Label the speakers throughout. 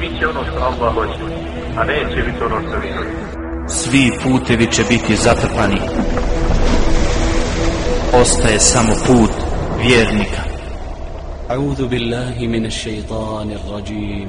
Speaker 1: Biće ono što Allah hoće, a neće biti ono što vi
Speaker 2: Svi putevi će biti zatrpani. Ostaje samo put vjernika.
Speaker 3: أعوذ بالله من الشيطان الرجيم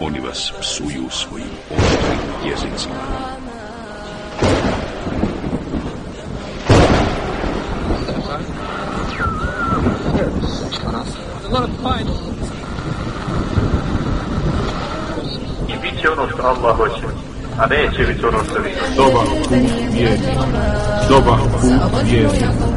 Speaker 4: oni vas psuju svojim oštrim jezicima.
Speaker 1: I bit će ono što Allah hoće, a neće biti ono što vi
Speaker 5: Dobar put vjernika. Dobar put vjernika.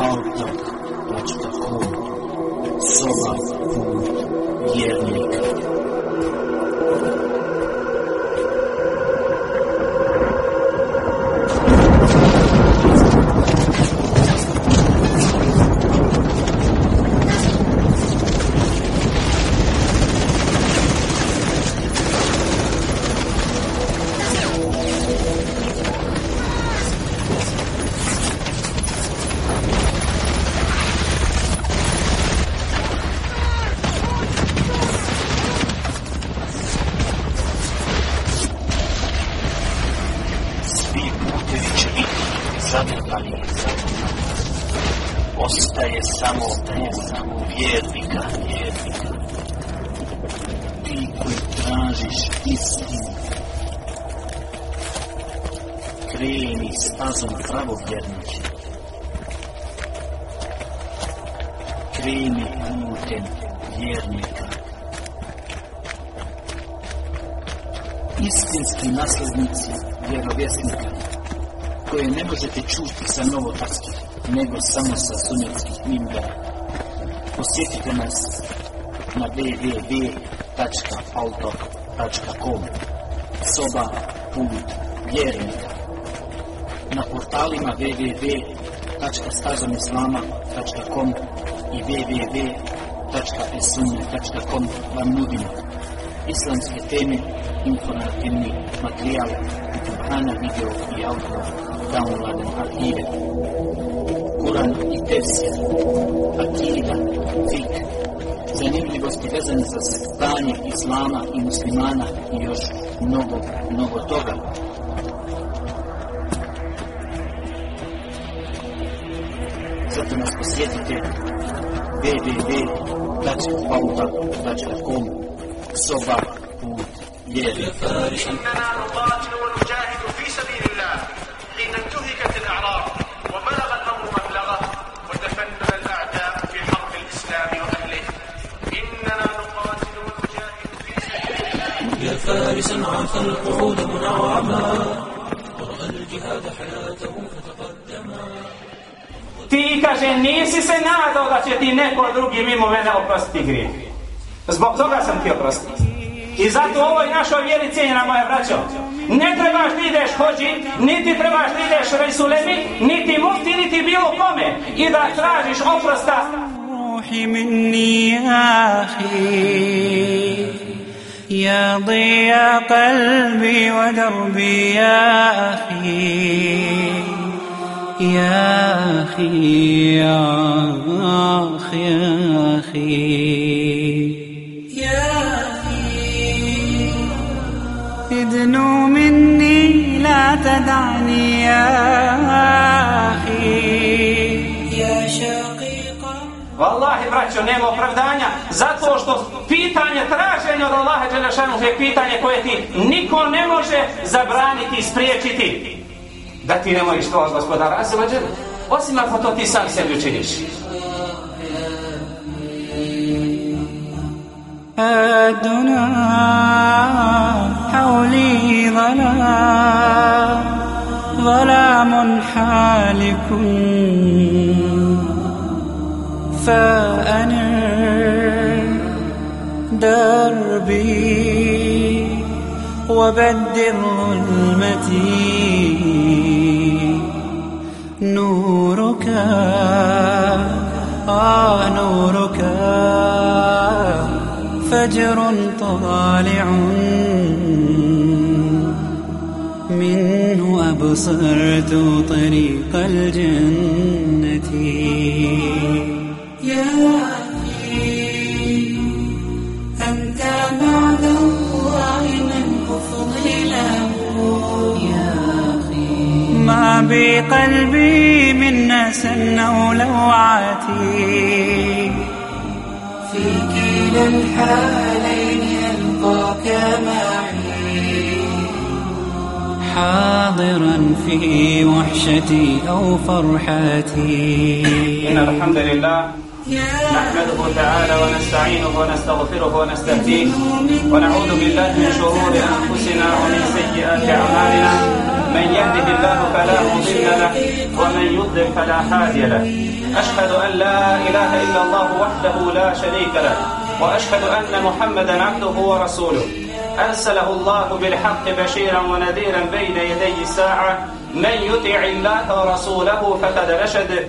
Speaker 2: www.auto.com Soba put vjernika. samo, Istinski naslednici vjerovjesnika koje ne možete čuti sa novotarskih, nego samo sa sunjetskih mimbera. Posjetite nas na www.altok.com Soba put vjernika na portalima www.stazomislama.com i www.esunje.com vam nudimo islamske teme, informativni materijal, Kubhana video i audio, downloaden arhive, Kuran i tefsir, akida, fik, zanimljivosti vezane za stanje islama i muslimana i još mnogo, mnogo toga. Zato nas posjetite www.pauta.com soba put vjernika.
Speaker 1: إننا نقاتل ونجاهد في سبيل الله حين انتهكت الأعراض وبلغ الأمر مبلغه ودفننا الأعداء في حرب الإسلام وأهله إننا نقاتل ونجاهد في سبيل الله
Speaker 3: يا فارسا عاف القعود منعما ورأى الجهاد حياته فتقدما
Speaker 6: Ti, kaže, nisi se nadao da će ti neko drugi mimo mene oprostiti grijeh. Zbog toga sam ti oprostiti. I zato u ovoj našoj vjeri cijenjena moja braćo, ne trebaš da ideš hođi, niti trebaš da ideš Resulemi, niti mufti, niti bilo kome i da tražiš oprosta.
Speaker 7: روحي مني يا أخي يا ضياء قلبي ودربي يا أخي يا أخي يا أخي يا أخي ادنو مني لا تدعني يا أخي يا شقيقا
Speaker 6: Wallahi, braćo, nema opravdanja, zato što pitanje traženja od Allaha Đelešanu je pitanje koje ti niko ne može zabraniti i spriječiti. Da ti ne možeš to od gospodara Azzawajal, osim ako to ti sam sebi učiniš.
Speaker 7: الدنا حولي ظلام ظلام حالك. فأنر دربي وبدر ظلمتي. نورك آه نورك. فجر طالع منه أبصرت طريق الجنة. يا أخي أنت بعد الله من يا أخي ما بقلبي من نسن أو لوعتي. في كلا الحالين ألقاك معي. حاضرا في وحشتي أو فرحتي.
Speaker 6: إن الحمد لله نحمده تعالى ونستعينه ونستغفره ونستهديه ونعوذ بالله من شرور أنفسنا ومن سيئات أعمالنا. من يهده الله فلا مضل له ومن يضلل فلا هادي له. أشهد أن لا إله إلا الله وحده لا شريك له وأشهد أن محمدا عبده ورسوله. أرسله الله بالحق بشيرا ونذيرا بين يدي الساعة من يطع الله ورسوله فقد رشد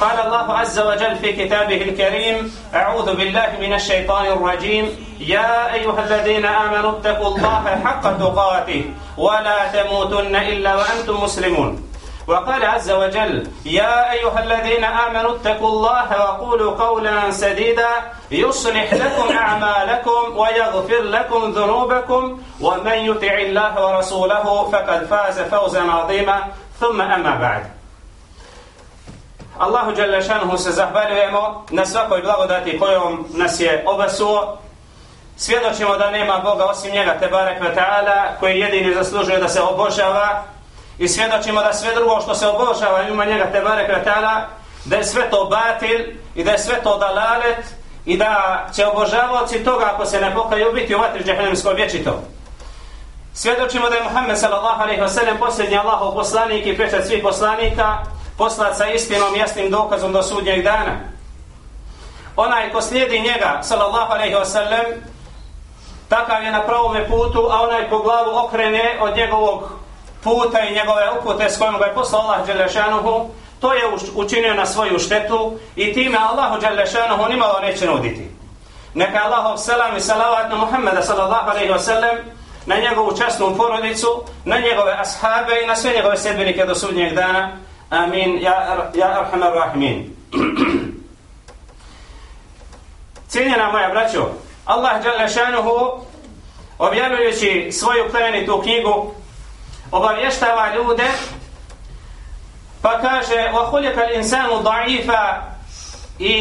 Speaker 6: قال الله عز وجل في كتابه الكريم أعوذ بالله من الشيطان الرجيم. يا أيها الذين آمنوا اتقوا الله حق تقاته ولا تموتن إلا وأنتم مسلمون. وقال عز وجل يا أيها الذين آمنوا اتقوا الله وقولوا قولا سديدا يصلح لكم أعمالكم ويغفر لكم ذنوبكم ومن يطع الله ورسوله فقد فاز فوزا عظيما. ثم أما بعد. Allahu Đalešanuhu se zahvaljujemo na svakoj blagodati kojom nas je obasuo. Svjedočimo da nema Boga osim njega, Tebarek Ta'ala, koji jedini zaslužuje da se obožava. I svjedočimo da sve drugo što se obožava ima njega, Tebarek Ta'ala, da je sve to batil i da je sve to dalalet i da će obožavaoci toga ako se ne pokaju biti u vatri džahnemskoj vječito. Svjedočimo da je Muhammed sallallahu alaihi wa sallam posljednji Allahov poslanik i pečat svih poslanika poslat sa istinom jasnim dokazom do sudnjeg dana. Onaj ko slijedi njega, sallallahu alaihi wa sallam, takav je na pravome putu, a onaj ko glavu okrene od njegovog puta i njegove upute s kojom ga je poslao Allah Đelešanuhu, to je učinio na svoju štetu i time Allahu Đelešanuhu nimalo neće nuditi. Neka Allahov selam i salavat na Muhammeda sallallahu alaihi wa sallam, na njegovu časnu porodicu, na njegove ashabe i na sve njegove sedbenike do sudnjeg dana, Amin, ja, ja arhamar rahimin. Cijenjena moja braćo, Allah jalla šanuhu, objavljujući svoju plemenitu knjigu, obavještava ljude, pa kaže, وَهُلِكَ الْإِنسَانُ ضَعِيفًا i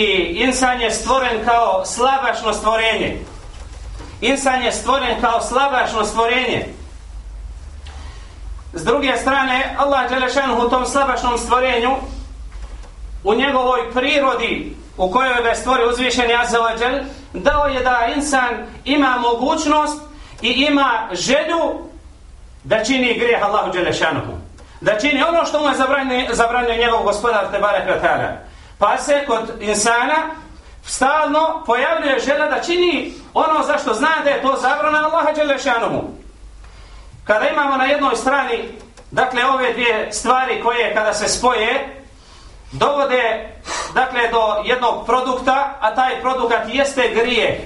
Speaker 6: insan je stvoren kao slabašno stvorenje. Insan je stvoren kao slabašno stvorenje. S druge strane, Allah Đelešanu u tom slabašnom stvorenju, u njegovoj prirodi u kojoj ga stvori uzvišeni Azzawajal, dao je da insan ima mogućnost i ima želju da čini grijeh Allahu Đelešanu. Da čini ono što mu je zabranio, zabranio njegov gospodar Tebare Kratara. Pa se kod insana stalno pojavljuje želja da čini ono zašto zna da je to zabrana Allaha Đelešanu. Kada imamo na jednoj strani, dakle, ove dvije stvari koje kada se spoje, dovode, dakle, do jednog produkta, a taj produkt jeste grijeh.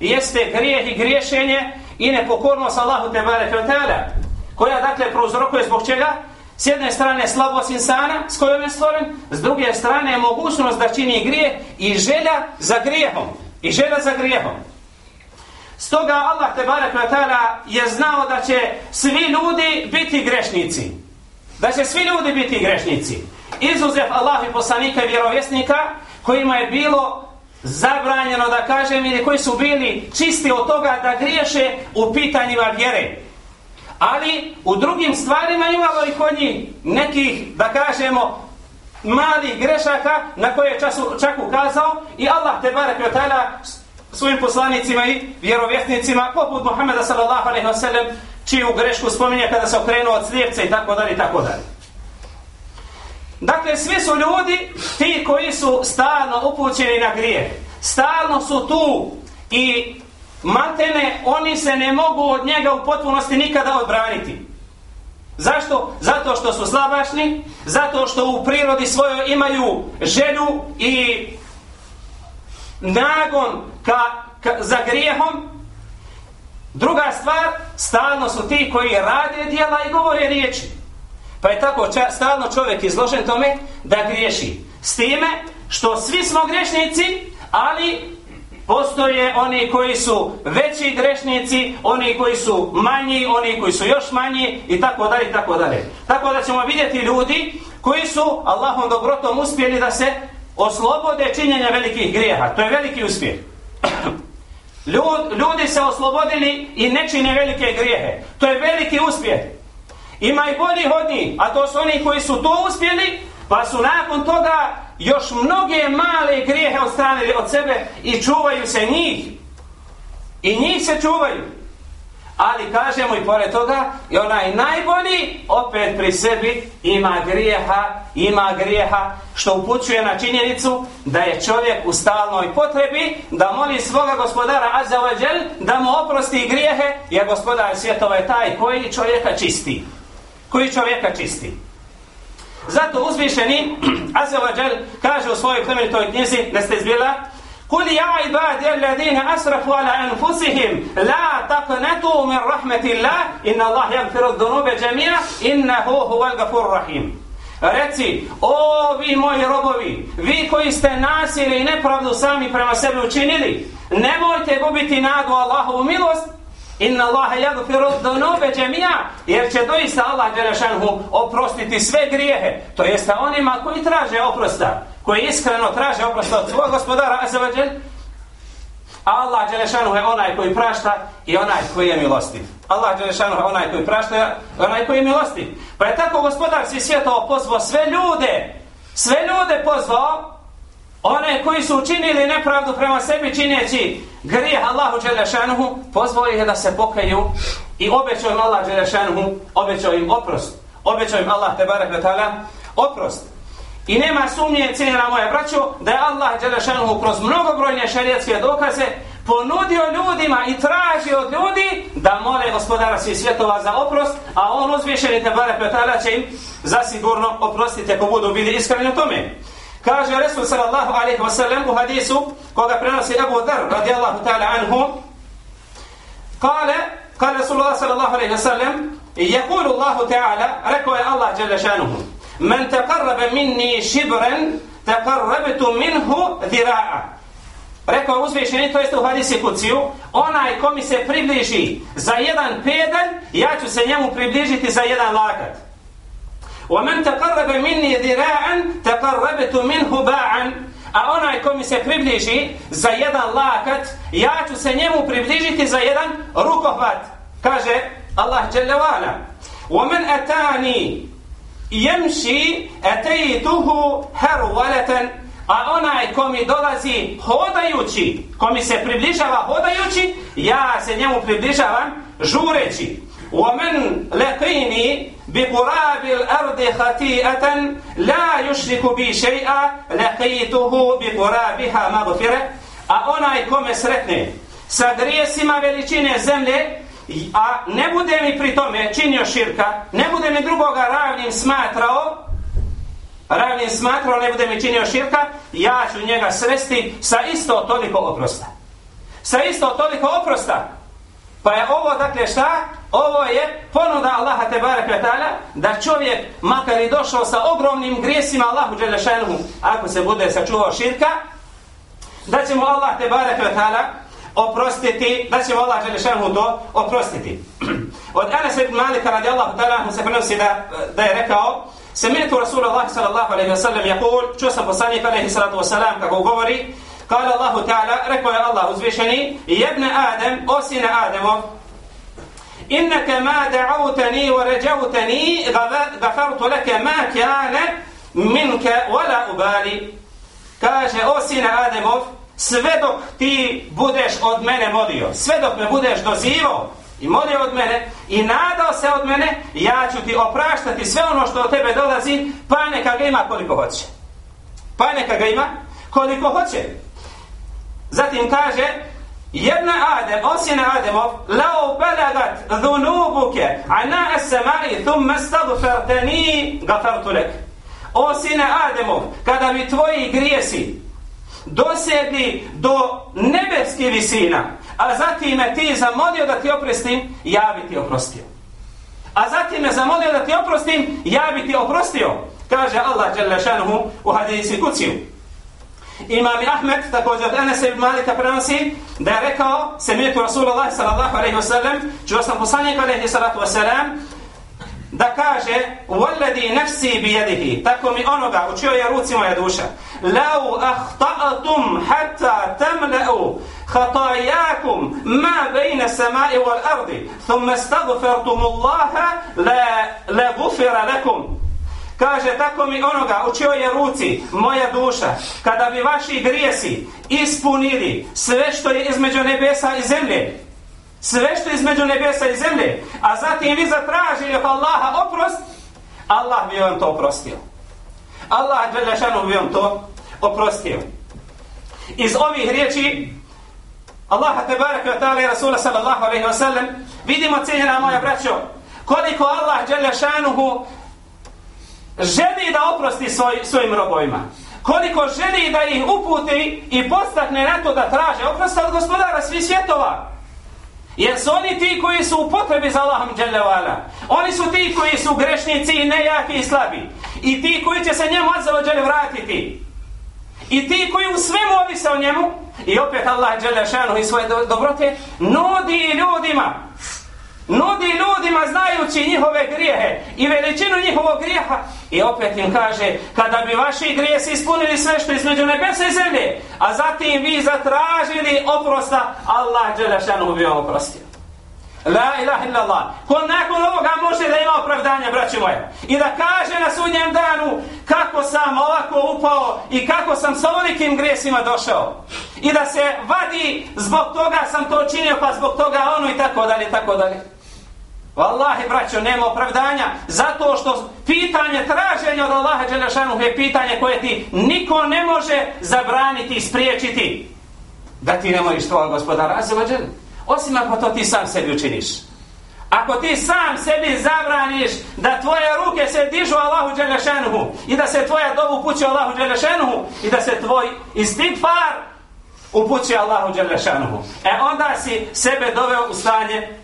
Speaker 6: Jeste grijeh i griješenje i nepokornost Allahu Tebare Fetele, koja, dakle, prouzrokuje zbog čega? S jedne strane slabost insana s kojom je stvoren, s druge strane mogućnost da čini grijeh i želja za grijehom. I želja za grijehom. Stoga Allah te barek je znao da će svi ljudi biti grešnici. Da će svi ljudi biti grešnici. Izuzev Allah i poslanika i vjerovjesnika kojima je bilo zabranjeno da kažem ili koji su bili čisti od toga da griješe u pitanjima vjere. Ali u drugim stvarima imalo i kod njih nekih, da kažemo, malih grešaka na koje je čak ukazao i Allah te barek svojim poslanicima i vjerovjesnicima poput Muhammeda sallallahu alejhi ve sellem čiju grešku spominje kada se okrenuo od slijepca i tako dalje i tako dalje. Dakle, svi su ljudi ti koji su stalno upućeni na grijeh. Stalno su tu i matene, oni se ne mogu od njega u potpunosti nikada odbraniti. Zašto? Zato što su slabašni, zato što u prirodi svojoj imaju želju i nagon ka, ka, za grijehom. Druga stvar, stalno su ti koji rade dijela i govore riječi. Pa je tako ča, stalno čovjek izložen tome da griješi. S time što svi smo grešnici, ali postoje oni koji su veći grešnici, oni koji su manji, oni koji su još manji i tako dalje i tako dalje. Tako da ćemo vidjeti ljudi koji su Allahom dobrotom uspjeli da se oslobode činjenja velikih grijeha. To je veliki uspjeh. Ljud, ljudi se oslobodili i ne čine velike grijehe. To je veliki uspjeh. Ima i bolji hodni, a to su oni koji su to uspjeli, pa su nakon toga još mnoge male grijehe odstranili od sebe i čuvaju se njih. I njih se čuvaju ali kažemo i pored toga i onaj najbolji opet pri sebi ima grijeha ima grijeha što upućuje na činjenicu da je čovjek u stalnoj potrebi da moli svoga gospodara Azzawajal da mu oprosti grijehe jer gospodar svjetova je taj koji čovjeka čisti. Koji čovjeka čisti. Zato uzvišeni Azzawajal kaže u svojoj plemenitoj knjizi, ne ste izbila, قل يا عبادي الذين أسرفوا على أنفسهم لا تقنطوا من رحمة الله إن الله يغفر الذنوب جميعا إنه هو الغفور الرحيم Reci, o vi moji robovi, vi koji ste nasili i nepravdu sami prema sebi učinili, nemojte gubiti nadu Allahovu milost, inna Allahe jagfiru dhunuba džemija, jer će doista Allah Đelešanhu oprostiti sve grijehe to jest onima koji traže oprosta koji iskreno traže oprosta od svog gospodara a Allah Đelešanhu je onaj koji prašta i onaj koji je milostiv. Allah Đelešanhu je onaj koji prašta i onaj koji je milostiv. Pa je tako gospodar svi svjetova pozvao sve ljude sve ljude pozvao one koji su učinili nepravdu prema sebi čineći grijeh Allahu Đelešanuhu, pozvoli je da se pokaju i obećao im Allah Đelešanuhu, obećao im oprost. Obećao im Allah Tebarek Vetala oprost. I nema sumnje, cijenjena moja braćo, da je Allah Đelešanuhu kroz mnogobrojne šarijetske dokaze ponudio ljudima i traži od ljudi da mole gospodara svih svjetova za oprost, a on uzvišeni Tebarek Vetala će im zasigurno oprostiti ako budu bili iskreni u tome. Kaže Resul sallallahu alaihi wa sallam u hadisu koga prenosi Abu Dhar radijallahu ta'ala anhu kale, kale Rasulullah sallallahu alaihi wa sallam يقول الله تعالى ركوا يا الله جل شانه من تقرب مني شبرا تقربت منه ذراعا Rekao uzvišeni, to jeste u hadisi kuciju, onaj ko mi se približi za jedan pedal, ja ću se njemu približiti za jedan lakat. ومن تقرب مني ذراعا تقربت منه باعا a onaj ko mi se približi za jedan lakat, ja ću se njemu približiti za jedan rukohvat. Kaže Allah Jalla wa'ala. وَمَنْ أَتَانِي يَمْشِي أَتَيْتُهُ هَرْوَلَةً A onaj ko mi dolazi hodajući, ko mi se približava hodajući, ja se njemu približavam žureći. ومن لقيني بقراب الأرض خطيئة لا يشرك بي شيئا لقيته بقرابها مغفرة a onaj ko me sretne sa grijesima veličine zemlje a ne bude mi pri tome činio širka ne bude mi drugoga ravnim smatrao ravnim smatrao ne bude mi činio širka ja ću njega sresti sa isto toliko oprosta sa isto toliko oprosta Pa je ovo, dakle, šta? Ovo je ponuda Allaha te barek ta'ala da čovjek, makar i došao sa ogromnim grijesima Allahu Đelešanuhu, ako se bude sačuvao širka, da će mu Allah te barek ta'ala oprostiti, da će mu Allah Đelešanuhu to oprostiti. Od Anas ibn Malika radi Allahu ta'ala se prenosi da, da je rekao Semetu Rasulullah sallallahu alaihi wa sallam jakul, čuo sam poslanik alaihi salatu wa sallam kako govori, قال الله تعالى ركوا يا الله ازوشني يا ابن آدم او سين آدم إنك ما دعوتني ورجوتني غفرت لك ما كان منك ولا ubali. kaže, o sine Ademov, sve dok ti budeš od mene molio, sve dok me budeš dozivo i molio od mene i nadao se od mene, ja ću ti opraštati sve ono što od tebe dolazi, pa neka ga ima koliko hoće. Pa neka ga ima koliko hoće. Zatim kaže, jedna Adem, osina Ademov, lao belagat dhunubuke, ana as-samai, thumma stagfartani, gafartu lek. O sine Ademov, kada bi tvoji grijesi dosegli do nebeske visina, a zatim me ti zamolio da ti oprostim, ja bi ti oprostio. A zatim me zamolio da ti oprostim, ja bi ti oprostio. Kaže Allah Đelešanuhu u hadisi kuciju. Imam Ahmed također od Anasa ibn Malika prenosi da je rekao semijetu Rasulullah sallallahu alaihi wa sallam čuo sam poslanik alaihi salatu wa sallam da kaže وَالَّذِي نَفْسِي بِيَدِهِ tako mi onoga u čijoj je ruci moja duša لَوْ أَخْطَأْتُمْ حَتَّى تَمْلَأُوا خطاياكم ما بين السماء والأرض ثم استغفرتم الله لغفر لكم Kaže, tako mi onoga u čijoj je ruci moja duša, kada bi vaši grijesi ispunili sve što je između nebesa i zemlje, sve što je između nebesa i zemlje, a zatim vi zatražili od Allaha oprost, Allah bi vam to oprostio. Allah Đelešanu bi vam to oprostio. Iz ovih riječi Allah te barek wa ta'ala i Rasula sallallahu alaihi wa sallam vidimo cijeljena moja braćo koliko Allah Đelešanuhu želi da oprosti svoj, svojim robovima. Koliko želi da ih uputi i postakne na to da traže oprosta od gospodara svih svjetova. Jer su oni ti koji su u potrebi za Allahom dželevala. Oni su ti koji su grešnici i nejaki i slabi. I ti koji će se njemu azzalo vratiti. I ti koji u svemu ovise o njemu. I opet Allah dželešanu i svoje dobrote nudi ljudima nudi ljudima znajući njihove grijehe i veličinu njihovog grijeha. I opet im kaže kada bi vaši grijesi ispunili sve što između nebesa i zemlje a zatim vi zatražili oprosta Allah Đelešanu bi vam oprostio. La ilaha illallah. Ko nakon ovoga može da ima opravdanje, braći moje. I da kaže na sudnjem danu kako sam ovako upao i kako sam sa ovolikim grijesima došao. I da se vadi zbog toga sam to činio, pa zbog toga ono i tako dalje, tako dalje. Wallahi, braćo, nema opravdanja, zato što pitanje traženja od Allaha Đelešanu je pitanje koje ti niko ne može zabraniti i spriječiti. Da ti ne moriš tvojeg gospodara Azevađel. Osim ako to ti sam sebi učiniš. Ako ti sam sebi zabraniš da tvoje ruke se dižu Allahu Đelešanuhu i da se tvoja dobu upući Allahu Đelešanuhu i da se tvoj istigfar upući Allahu Đelešanuhu. E onda si sebe doveo u stanje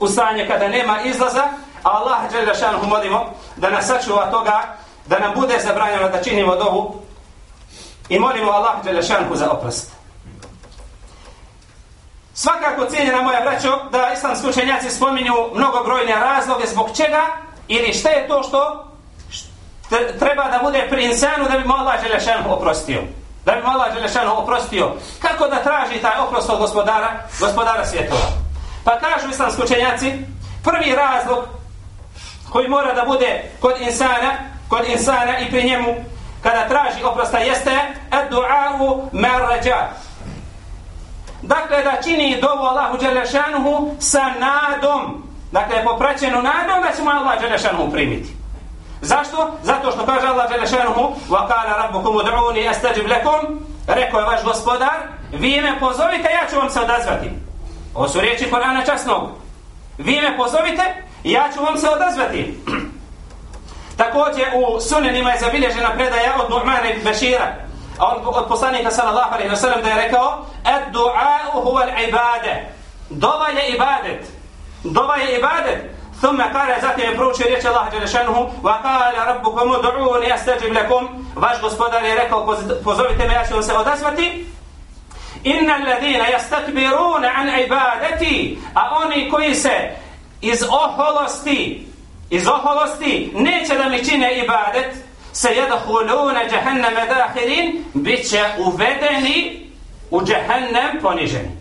Speaker 6: u stanje kada nema izlaza, a Allah dželle molimo da nas sačuva toga da nam bude zabranjeno da činimo dovu i molimo Allah dželle za oprost. Svakako cijenjena moja braćo da islamski učenjaci spominju mnogobrojne razloge zbog čega ili šta je to što treba da bude pri insanu da bi mu Allah dželle oprostio. Da bi mu Allah dželle oprostio. Kako da traži taj oprost od gospodara, gospodara svjetova? Pa kažu islamski učenjaci, prvi razlog koji mora da bude kod insana, kod insana i pri njemu, kada traži oprosta, jeste ad-du'a'u marraja. Dakle, da čini dovu Allahu Đelešanuhu sa nadom. Dakle, popraćenu nadom da će mu Allah Đelešanuhu primiti. Zašto? Zato što kaže Allah Đelešanuhu وَقَالَ رَبُّكُمُ دْعُونِ أَسْتَجِبْ لَكُمْ Rekao je vaš gospodar, vi me pozovite, ja ću vam se odazvati. Ovo su riječi Korana časnog. Vi me pozovite, ja ću vam se odazvati. Također u sunenima je zabilježena predaja od Nu'mana ibn Bashira. A on od poslanika sallallahu alaihi wa sallam da je rekao Ad du'a'u huwa l'ibade. Dova je ibadet. Dova je ibadet. ثم قال zatim je proučio riječ Allah Đelešanuhu wa kala rabbukum udu'uni astajib lakum vaš gospodar je rekao pozovite me ja ću vam se odazvati Inna alladhina yastakbiruna an ibadati a oni koji se iz oholosti iz oholosti neće da mi čine ibadet se yadkhuluna jahannam bit će uvedeni u jahannam poniženi.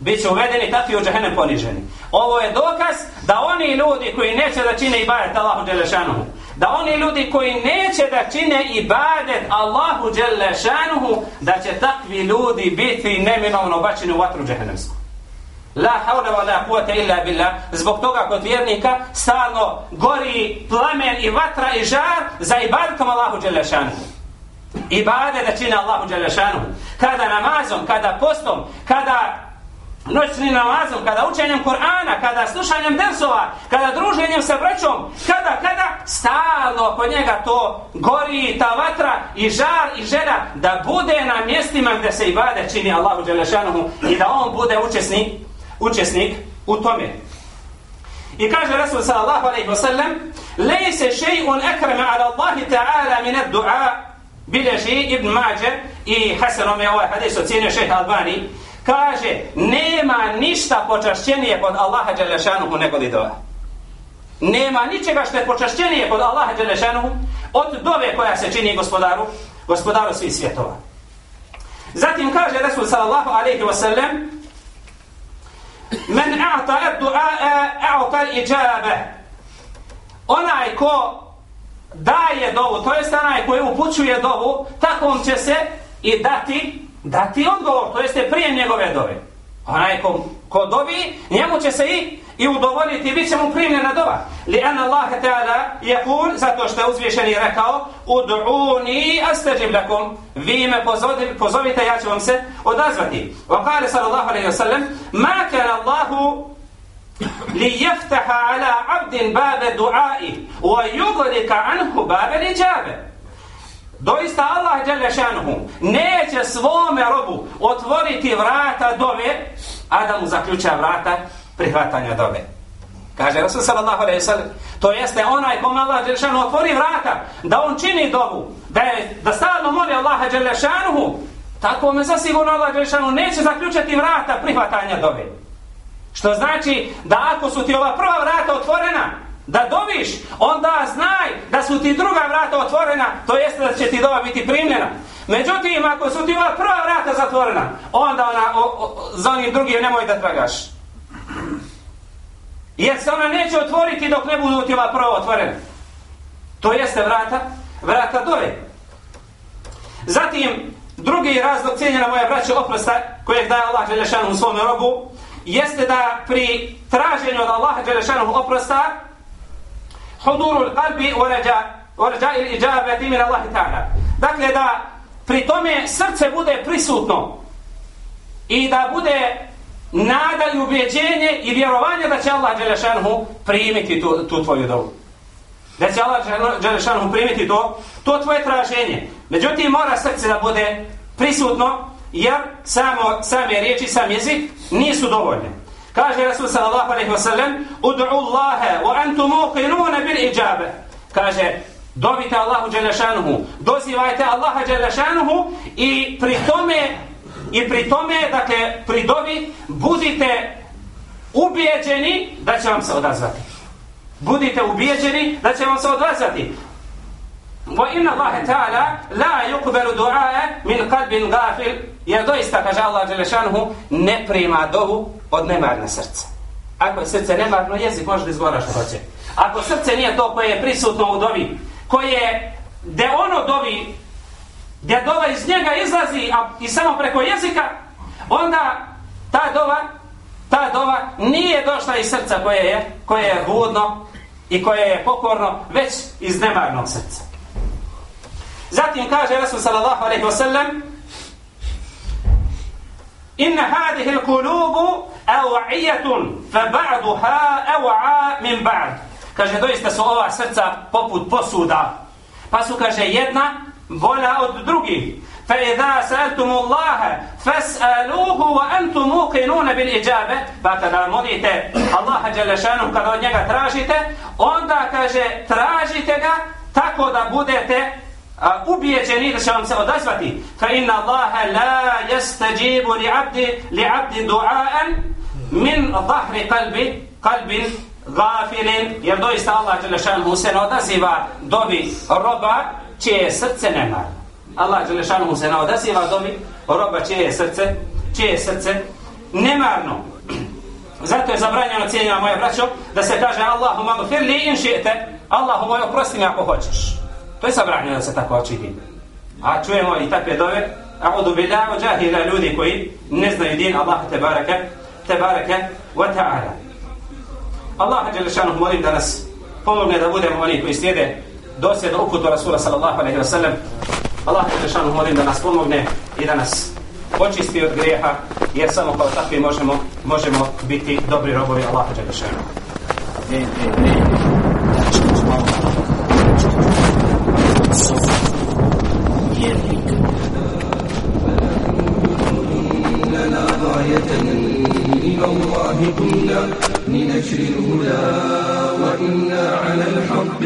Speaker 6: Biće uvedeni takvi u jahannam poniženi. Ovo je dokaz da oni ljudi koji neće da čine ibadet Allahu dželle da oni ljudi koji neće da čine ibadet Allahu dželle da će takvi ljudi biti neminovno bačeni u vatru džehennemsku. La haula wa la quwata illa billah. Zbog toga kod vjernika stalno gori plamen i vatra i žar za ibadetom Allahu dželle šanuhu. Ibade da čine Allahu dželle šanuhu. Kada namazom, kada postom, kada noćnim namazom, kada učenjem Kur'ana, kada slušanjem dersova, kada druženjem sa braćom, kada, kada, stalno kod njega to gori ta vatra i žar i žena da bude na mjestima gdje se ibade čini Allahu Đelešanohu i da on bude učesnik, učesnik u tome. I kaže Rasul sallallahu alaihi wa sallam Lejse še'un akrama ala Allahi ta'ala min ad-du'a bileži Ibn Mađe i Hasanom je ovaj hadis ocjenio šeha Albani kaže nema ništa počašćenije kod Allaha Đelešanuhu nego li dova. Nema ničega što je počašćenije kod Allaha Đelešanuhu od dove koja se čini gospodaru, gospodaru svih svjetova. Zatim kaže Resul sallallahu alaihi wa sallam Men a'ta ad du'a a'ta ijabe Onaj ko daje dovu, to jest onaj koji upućuje dovu, takvom će se i dati dati odgovor, to jeste prije njegove dove. Onaj ko, ko dobi, njemu će se i, i udovoljiti i bit će mu primljena dova. Li an Allah ta'ala je kul, zato što je uzvišen i rekao, ud'uni astađib lakum, vi me pozovite, pozovite, ja ću vam se odazvati. Wa kale sallallahu alaihi wa sallam, ma kan Allahu li jeftaha ala abdin babe duai wa yughlika anhu babe liđabe. Doista Allah Đelešanuhu neće svome robu otvoriti vrata dove, a da mu zaključa vrata prihvatanja dove. Kaže Rasul sallallahu alejhi ve sellem, to jeste onaj kome Allah dželešanu otvori vrata, da on čini dovu, da, je, da stalno moli Allaha dželešanu, tako me zasigurno Allah dželešanu neće zaključati vrata prihvatanja dove. Što znači da ako su ti ova prva vrata otvorena, da doviš, onda znaj da su ti druga vrata otvorena, to jeste da će ti dova biti primljena. Međutim, ako su ti ova prva vrata zatvorena, onda ona, o, o, za onim drugim nemoj da tragaš. Jer se ona neće otvoriti dok ne budu ti ova prva otvorena. To jeste vrata, vrata dove. Zatim, drugi razlog cijenjena moja braća oprosta kojeg daje Allah Đelešanu u svome robu, jeste da pri traženju od Allaha Đelešanu oprosta, hudurul qalbi ورجاء raja wa raja al-ijabati ta'ala. Dakle da pri tome srce bude prisutno i da bude nada i ubjeđenje i vjerovanje da će Allah Đelešanhu primiti tu, tu tvoju dovu. Da će Allah Đelešanhu primiti to, to tvoje traženje. Međutim, mora srce da bude prisutno, jer samo, same riječi, sam jezik nisu dovoljne. Kaže Rasul sallallahu alaihi wa sallam Udu'u Allahe wa antu muqinuna bil ijabe Kaže Dobite Allahu Đelešanuhu Dozivajte Allaha Đelešanuhu I pri tome I pri tome, dakle, pri dobi Budite ubijeđeni Da će vam se odazvati Budite ubijeđeni da će vam se odazvati Wa inna Allahe ta'ala La yukberu du'ae min kalbin gafil Jer doista, kaže Allah Đelešanuhu Ne prima dovu od nemarne srca. Ako je srce nemarno, jezik može da izgovara što hoće. Ako srce nije to koje je prisutno u dovi, koje, de ono dovi, gdje dova iz njega izlazi a, i samo preko jezika, onda ta dova, ta dova nije došla iz srca koje je, koje je hudno i koje je pokorno, već iz nemarnog srca. Zatim kaže Rasul sallallahu alaihi wasallam Inna hadihil kulubu fa ba'duha ewa'a min ba'd Kaže, doista su ova srca poput posuda Pa su, kaže, jedna bolja od drugih فإذا سألتم الله فاسألوه وأنتم موقنون بالإجابة فكذا molite Allaha جل شانه kada od njega tražite onda kaže tražite ga tako da budete ubijeđeni da će vam se odazvati fa inna Allaha la yastajibu li abdi li abdi du'aan min zahri qalbi qalbin gafilin jer doista Allah Đelešanu se ne odaziva dobi roba čije srce nemarno. Allah Đelešanu se ne odaziva dobi roba čije srce čije srce nemarno zato je zabranjeno cijenjena moja braćo da se kaže Allahu magfir li in šijete, Allahu moj oprosti mi ako hoćeš To je zabranjeno da se tako očiti. A čujemo i takve dove, a od džahila ljudi koji ne znaju din Allaha te barake, te barake, wa ta'ala. Allaha Đelešanu molim da nas pomogne da budemo oni koji slijede dosjedu uputu Rasula sallallahu alaihi wa sallam. Allaha Đelešanuh molim da nas pomogne i da nas očisti od grijeha, jer samo kao takvi možemo, možemo biti dobri robovi Allaha Đelešanuh.
Speaker 2: Amen, amen.
Speaker 8: إلى الله كنا لنشر الهدى وإنا الحق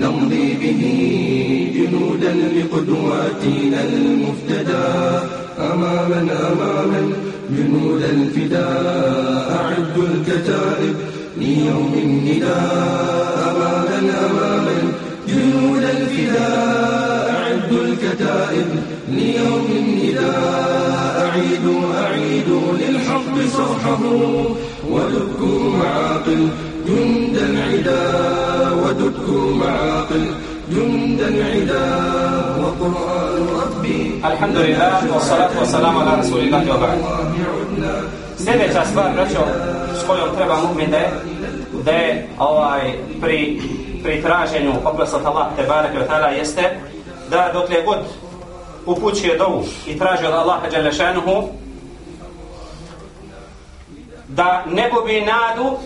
Speaker 8: نمضي به جنودا لقدواتنا المفتدى. أماما أماما جنود الفداء أعدوا الكتائب ليوم النداء. أماما أماما جنود الفداء أعدوا الكتائب ليوم النداء. أعيدوا أعيدوا للحق صرحه ودكوا معاقل جند العدا. ودكوا معاقل جند العدا وقرآن ربي
Speaker 6: الحمد لله والصلاة والسلام على رسول الله وبعد Sljedeća stvar, braćo, s kojom treba mu'min da je, da je ovaj, pri, pri traženju oprosta Allah te barake od tada jeste da dokle god upućuje dovu i traži od Allaha Đalešanuhu da ne gubi nadu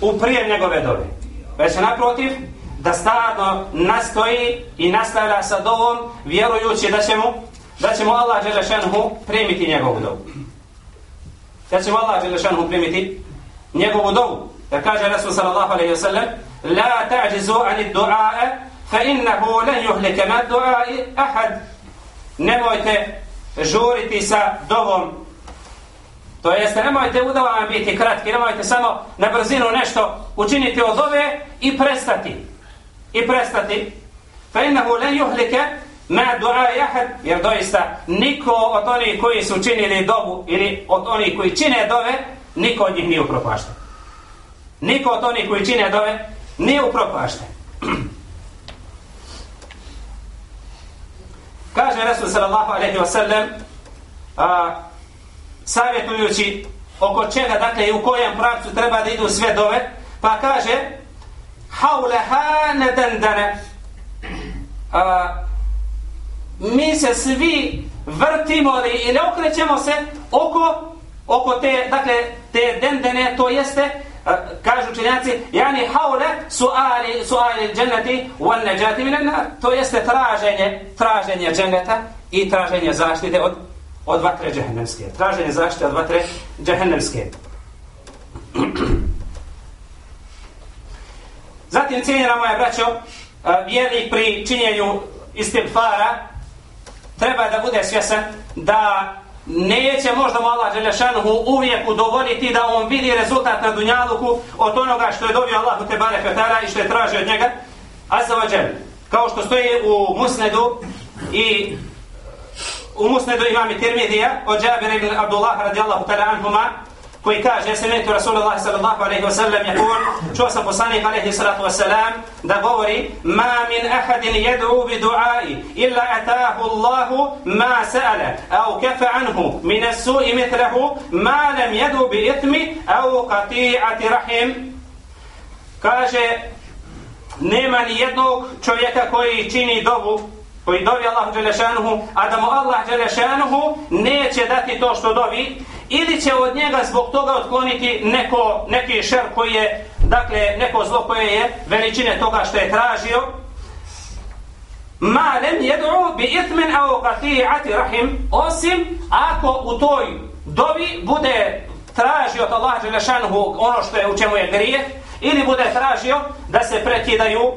Speaker 6: u prijem njegove dove. Pa Već naprotiv, da stvarno nastoji i nastavlja sa dovom vjerujući da će mu, da će mu Allah Đelešanhu primiti njegovu dovu. Da će mu Allah Đelešanhu primiti njegovu dovu. Da kaže Rasul sallallahu alaihi wa sallam La ta'đizu ani du'a'a fa innahu lan yuhlike ma du'a'i ahad. Nemojte žuriti sa dovom To jeste, nemojte udavama biti kratki, nemojte samo na brzinu nešto učiniti od ove i prestati. I prestati. Fa innahu len juhlike ma du'a jahad, jer doista niko od onih koji su činili dovu ili od onih koji čine dove, niko od njih nije upropašten. Niko od onih koji čine dove nije upropašten. Kaže Resul sallallahu alaihi wa sallam, savjetujući oko čega, dakle, i u kojem pravcu treba da idu sve dove, pa kaže haulaha nedendane a, mi se svi vrtimo li ili okrećemo se oko oko te, dakle, te dendene, to jeste a, kažu činjaci, jani haule suali, suali dženneti wal neđati minena, to jeste traženje traženje dženneta i traženje zaštite od od vatre džehennemske. Traženje zaštite od vatre džehennemske. Zatim cijenjena moja braćo, e, vjernik pri činjenju istilfara treba da bude svjesan da neće možda mu Allah Đelešanuhu uvijek udovoljiti da on vidi rezultat na dunjaluku od onoga što je dobio Allahu Tebare Fetara i što je tražio od njega Azza wa Kao što stoji u Musnedu i u musnedu imami Tirmidija od Jabir ibn Abdullah radijallahu ta'la anhuma koji kaže semetu Rasulullah sallallahu alaihi wa sallam jakul čuo sam poslanik alaihi salatu wa salam da govori ma min ahadin jed'u bi du'ai illa atahu Allahu ma sa'ala au kafa anhu min as-su'i mithlahu ma lam jed'u bi itmi au qati'ati rahim. Kaže nema ni jednog čovjeka koji čini dobu koji dovi Allahu Đelešanuhu, a da mu Allah Đelešanuhu neće dati to što dovi, ili će od njega zbog toga otkloniti neko, neki šer koji je, dakle, neko zlo koje je veličine toga što je tražio, ma lem jed'u bi itmen au qati'ati rahim, osim ako u toj dovi bude tražio od Allah Đelešanuhu ono što je u čemu je grije, ili bude tražio da se prekidaju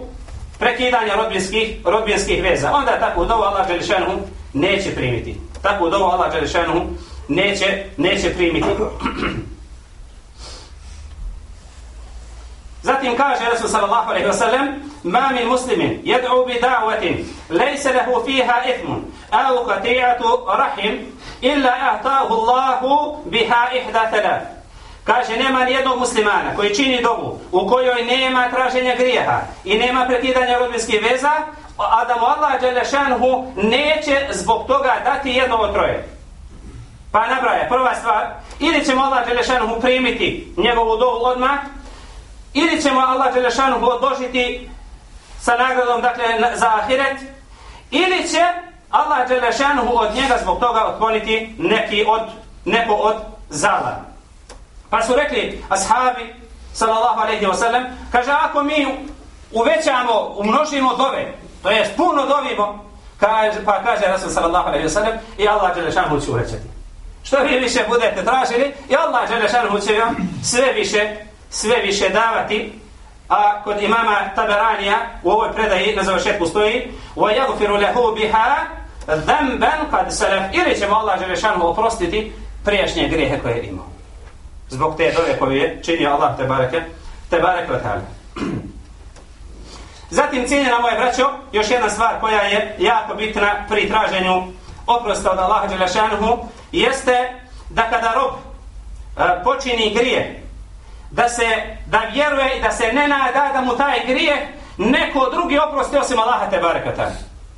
Speaker 6: prekidanja rodbinskih, rodbinskih veza. Onda tako dovu Allah Đelešanu neće primiti. Tako dovu Allah Đelešanu neće, neće primiti. Zatim kaže Rasul sallallahu alejhi ve sellem: "Ma min muslimin yad'u bi da'watin laysa lahu fiha ithmun aw qati'atu rahim illa ataahu Allahu biha ihda thalath." Kaže, nema ni jednog muslimana koji čini dobu u kojoj nema traženja grijeha i nema prekidanja rodbinskih veza, a da mu Allah Đelešanhu neće zbog toga dati jedno od troje. Pa nabraja, prva stvar, ili ćemo Allah Đelešanhu primiti njegovu dobu odmah, ili ćemo Allah Đelešanhu odložiti sa nagradom, dakle, za ahiret, ili će Allah Đelešanhu od njega zbog toga otkloniti neki od, neko od zala. Pa su rekli ashabi, sallallahu alaihi wa sallam, kaže, ako mi uvećamo, umnožimo dove, to jest puno dovimo, kaže, pa kaže Rasul sallallahu alaihi wa sallam, i Allah Đelešanu će uvećati. Što vi više budete tražili, i Allah Đelešanu će vam sve više, sve više davati, a kod imama Taberanija u ovoj predaji na završetku stoji وَيَغْفِرُ لَهُ بِهَا ذَنْبًا قَدْ سَلَفْ ili ćemo Allah Đelešanu oprostiti prijašnje grijehe koje je imao zbog te dove koju je činio Allah te bareke, te bareke od Zatim cijenjena moje braćo, još jedna stvar koja je jako bitna pri traženju oprosta od Allaha Đelešanuhu, jeste da kada rob e, počini grije, da se da vjeruje i da se ne nada da mu taj grije neko drugi oprosti osim Allaha te bareke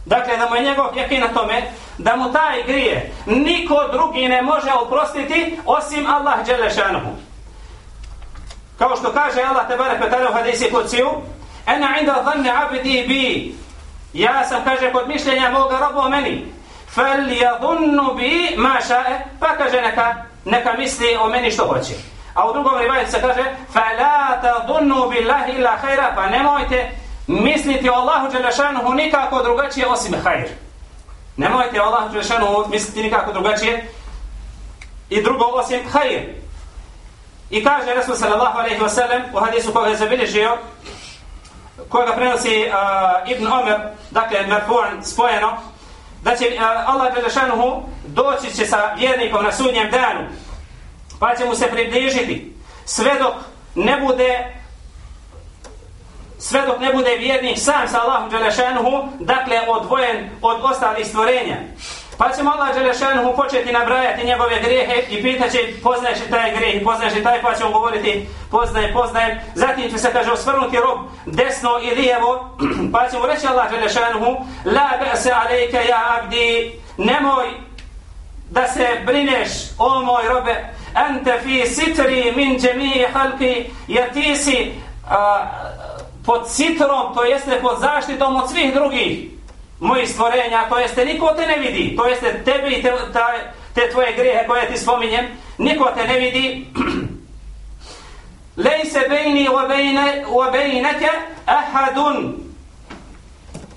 Speaker 6: Dakle, da mu je njegov jekin na tome, da mu taj grije, niko drugi ne može oprostiti osim Allah Đelešanuhu. Kao što kaže Allah Tebare Petale u hadisi kuciju, ena inda dhanne abdi bi, ja sam, kaže, kod mišljenja moga roba o meni, fel jadunnu bi mašae, pa kaže neka, neka misli o meni što hoće. A u drugom rivajcu se kaže, fe la tadunnu bi lahi la hajra, pa nemojte misliti o Allahu Đelešanuhu nikako drugačije osim hajr. Nemojte o Allahu Đelešanuhu misliti nikako drugačije i drugo osim hajr. I kaže Resul sallallahu alaihi wa sallam u hadisu koga je zabilježio koga prenosi uh, Ibn Omer, dakle Merfuan spojeno, da će uh, Allah Đelešanuhu doći će sa vjernikom na sudnjem danu, pa će mu se približiti, sve dok ne bude sve dok ne bude vjernik sam sa Allahom Đelešanuhu, dakle odvojen od ostalih stvorenja. Pa ćemo Allah Đelešanuhu početi nabrajati njegove grehe i pitaće poznaješ li taj greh i poznaješ li taj pa ćemo govoriti poznajem, poznajem. Zatim će se kaže osvrnuti rob desno i lijevo pa ćemo reći Allah Đelešanuhu La ba'se alejke ja abdi nemoj da se brineš o moj robe ente fi sitri min džemije halki jer ti si a, pod sitrom, to jeste pod zaštitom od svih drugih. Mojih stvorenja, to jeste niko te ne vidi, to jeste tebe i te, ta, te tvoje grijehe koje ti spominjem, niko te ne vidi. Lejse bejni wa bejneke ahadun.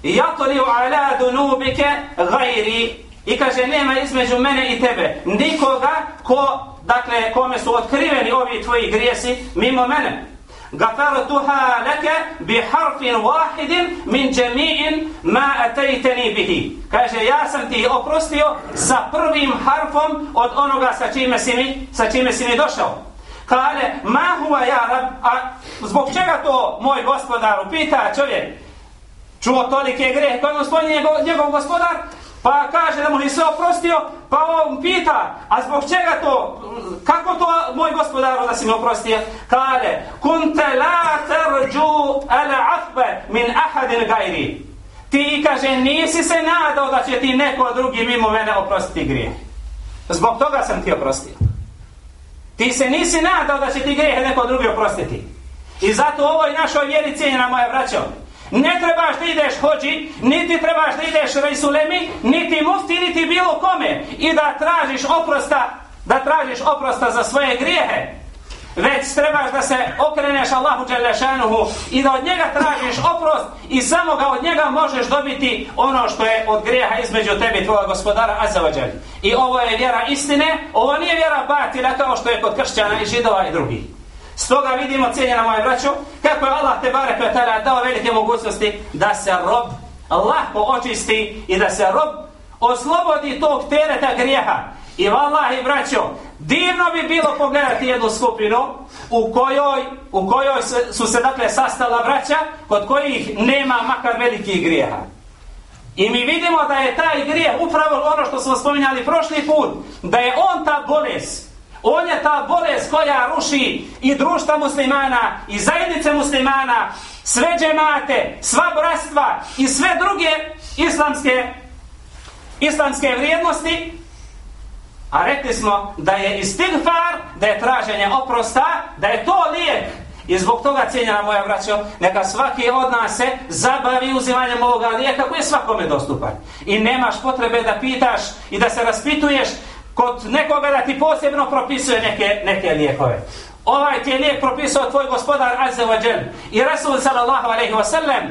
Speaker 6: Jatli ala dunubike gajri. I kaže nema između mene i tebe nikoga ko, dakle, kome su otkriveni ovi tvoji grijesi mimo mene. غفرتها لك بحرف واحد من جميع ما أتيتني به kaže ja sam ti oprostio sa prvim harfom od onoga sa čime si mi, sa čime si mi došao kale ma huwa ja rab a zbog čega to moj gospodar upita čovjek čuo tolike grehe koje mu spominje njegov, njegov gospodar Pa kaže da mu nisi oprostio, pa on pita, a zbog čega to, kako to moj gospodaru da si mi oprostio? Kale, kunte la terđu ala afbe min ahadin gajri. Ti, kaže, nisi se nadao da će ti neko drugi mimo mene oprostiti grije. Zbog toga sam ti oprostio. Ti se nisi nadao da će ti grijehe neko drugi oprostiti. I zato ovoj našoj vjeri cijenjena moja braćo, Ne trebaš da ideš hođi, niti trebaš da ideš rejsulemi, niti mufti, niti bilo kome i da tražiš oprosta, da tražiš oprosta za svoje grijehe. Već trebaš da se okreneš Allahu Đelešanuhu i da od njega tražiš oprost i samo ga od njega možeš dobiti ono što je od grijeha između tebi i tvoga gospodara Azzavadžel. I ovo je vjera istine, ovo nije vjera batila kao što je kod kršćana i židova i drugih. Stoga vidimo, cijenjena moje braćo, kako je Allah te barek ve dao velike mogućnosti da se rob lahko očisti i da se rob oslobodi tog tereta grijeha. I vallahi braćo, divno bi bilo pogledati jednu skupinu u kojoj, u kojoj su se dakle sastala braća kod kojih nema makar velikih grijeha. I mi vidimo da je taj grijeh upravo ono što smo spominjali prošli put, da je on ta bolest On je ta bolest koja ruši i društva muslimana, i zajednice muslimana, sve džemate, sva bratstva i sve druge islamske, islamske vrijednosti. A rekli smo da je istigfar, da je traženje oprosta, da je to lijek. I zbog toga cijenjena moja braćo, neka svaki od nas se zabavi uzimanjem ovoga lijeka koji je svakome dostupan. I nemaš potrebe da pitaš i da se raspituješ kod nekoga da ti posebno propisuje neke, neke lijekove. Ovaj ti je lijek propisao tvoj gospodar Azza wa Jal. I Rasul sallallahu alaihi wa sallam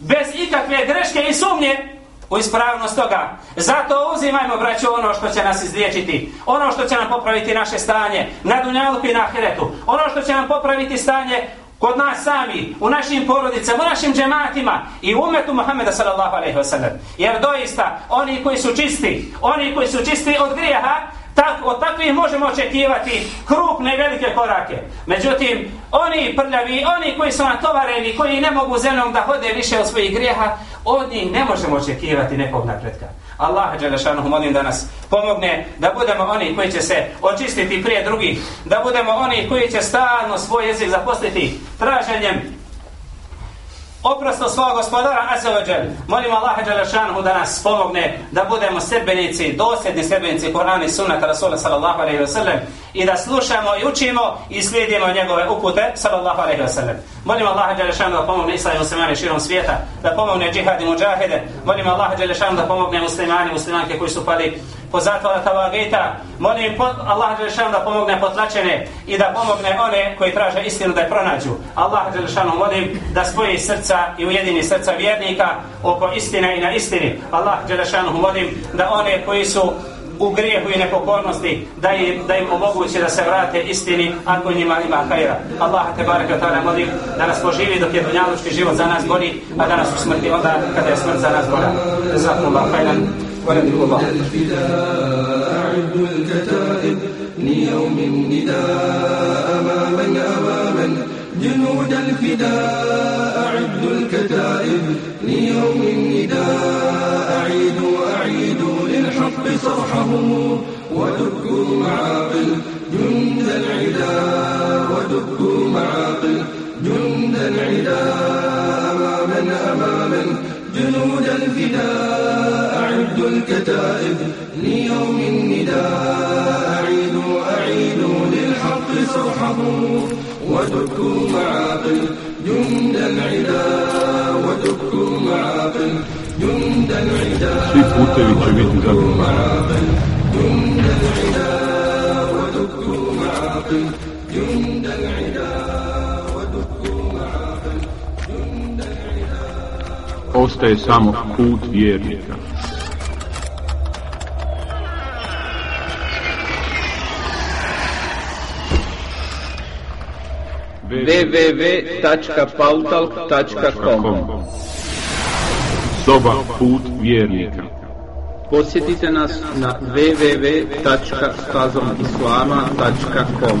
Speaker 6: bez ikakve greške i sumnje u ispravnost toga. Zato uzimajmo, braću, ono što će nas izliječiti. Ono što će nam popraviti naše stanje na dunjalku i na ahiretu. Ono što će nam popraviti stanje kod nas sami, u našim porodicama, u našim džematima i u umetu Muhammeda sallallahu alaihi wa sallam. Jer doista, oni koji su čisti, oni koji su čisti od grijeha, tak, od takvih možemo očekivati krupne velike korake. Međutim, oni prljavi, oni koji su natovareni, koji ne mogu zemljom da hode više od svojih grijeha, od njih ne možemo očekivati nekog napretka. Allah Đelešanuhu molim da nas pomogne da budemo oni koji će se očistiti prije drugih, da budemo oni koji će stalno svoj jezik zaposliti traženjem oprosto svog gospodara Azzawajal. Molim Allah Đelešanuhu da nas pomogne da budemo sebenici, dosljedni sebenici Korana i Sunnata Rasula sallallahu alaihi wa sallam i da slušamo i učimo i slijedimo njegove upute sallallahu alejhi ve sellem. Molim Allaha Đelešanu da pomogne islam muslimane širom svijeta, da pomogne džihad i mudžahide. Molim Allaha Đelešanu da pomogne muslimani i muslimanke koji su pali po zatvora tavagita. Molim Allah Đelešanu da pomogne potlačene i da pomogne one koji traže istinu da je pronađu. Allah Đelešanu molim da spoji srca i ujedini srca vjernika oko istine i na istini. Allah Đelešanu molim da one koji su u grijehu i nepokornosti da im, da im omoguće da se vrate istini ako njima ima hajra. Allah te barek wa ta'ala molim da nas poživi dok je dunjalučki život za nas boli, a da nas u smrti onda kada je smrt za nas bora. Zakum Allah, hajran, ولد الله
Speaker 8: أعد الكتائب ليوم النداء أماما أماما جنود الفداء أعد الكتائب ليوم النداء أعيدوا أعيدوا للحق صرحه ودكوا معاقل جند العدا ودكوا معاقل جند العدا. أماما أماما جنود الفداء أعدوا الكتائب ليوم النداء. أعيدوا أعيدوا للحق صرحه ودكوا معاقل جند العدا.
Speaker 9: Svi putevi će biti
Speaker 8: zabrani.
Speaker 9: Ostaje samo put vjernika.
Speaker 10: www.pautalk.com
Speaker 9: Soba put vjernika.
Speaker 10: Posjetite nas na www.stazomislama.com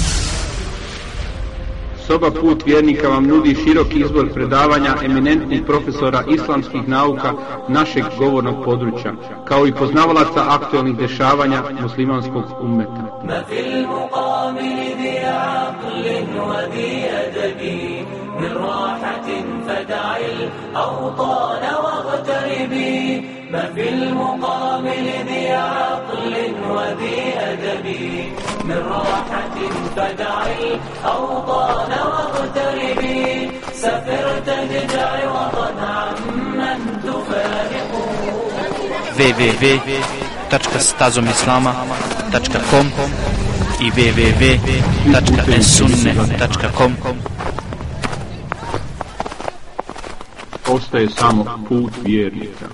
Speaker 10: Soba put vjernika vam nudi širok izbor predavanja eminentnih profesora islamskih nauka našeg govornog područja, kao i poznavalaca aktualnih dešavanja muslimanskog ummeta.
Speaker 11: ما في المقابل ذي عقل وذي أدب من راحة فدع الأوطان واغتربي ما في المقابل ذي عقل وذي أدب من راحة فدع الأوطان واغتربي سفر تجدع وطن عمن تفارقه
Speaker 12: www.stazomislama.com i www.esunne.com
Speaker 9: Ostaje samo put vjernika.